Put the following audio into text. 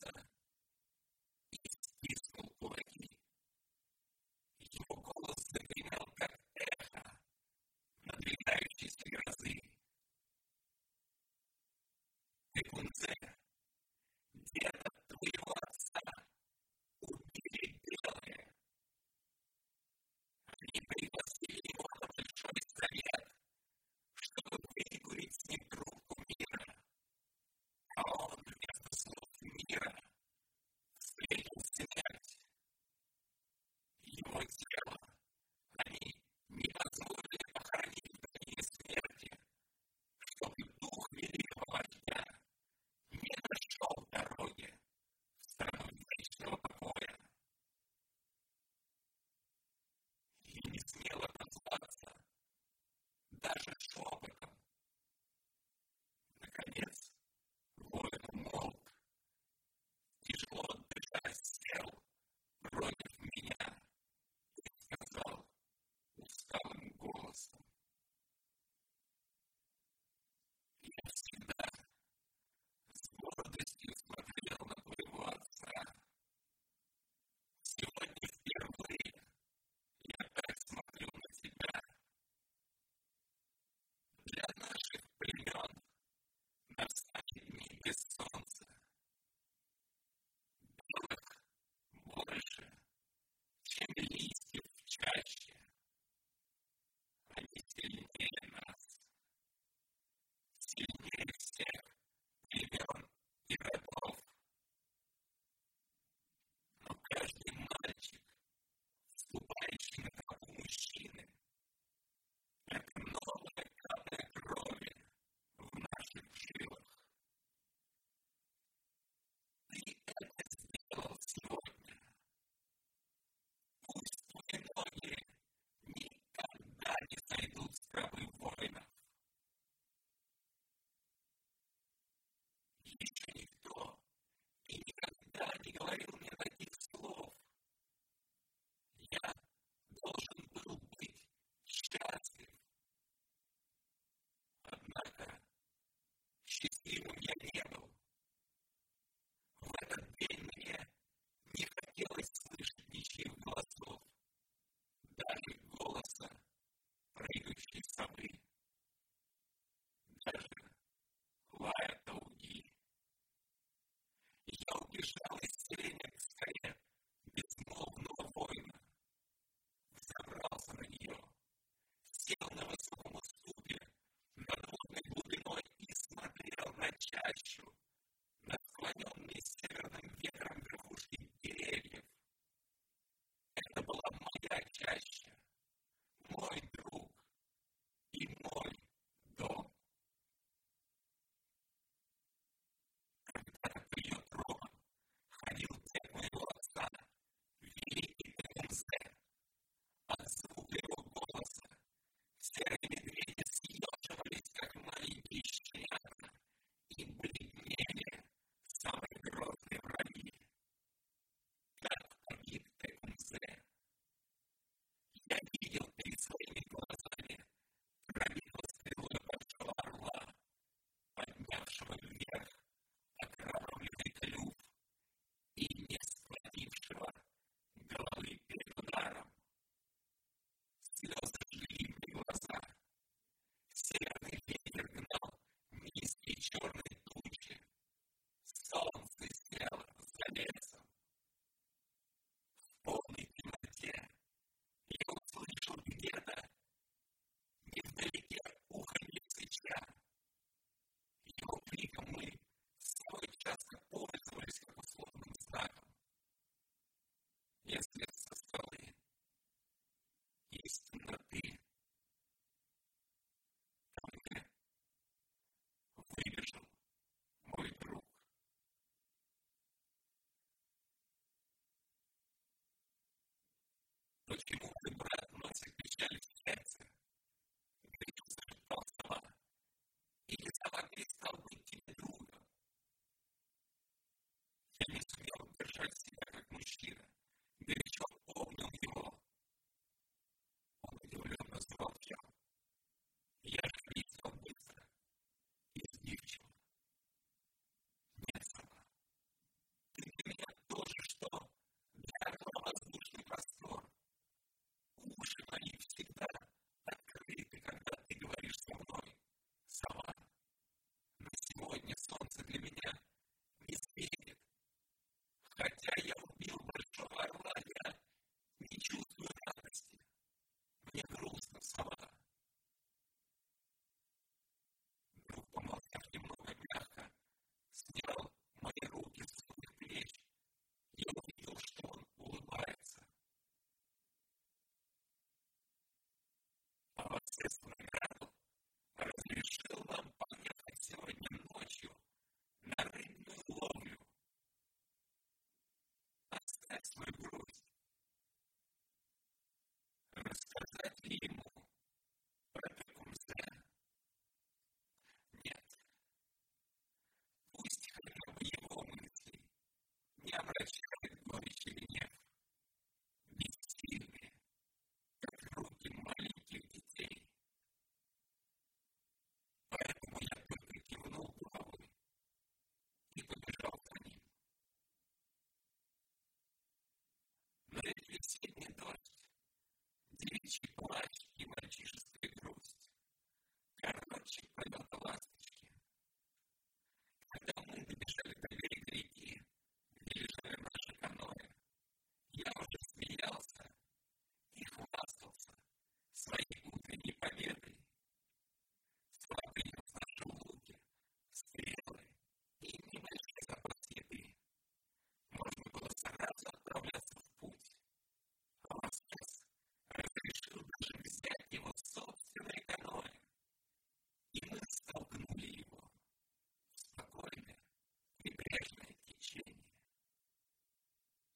time Christianity. team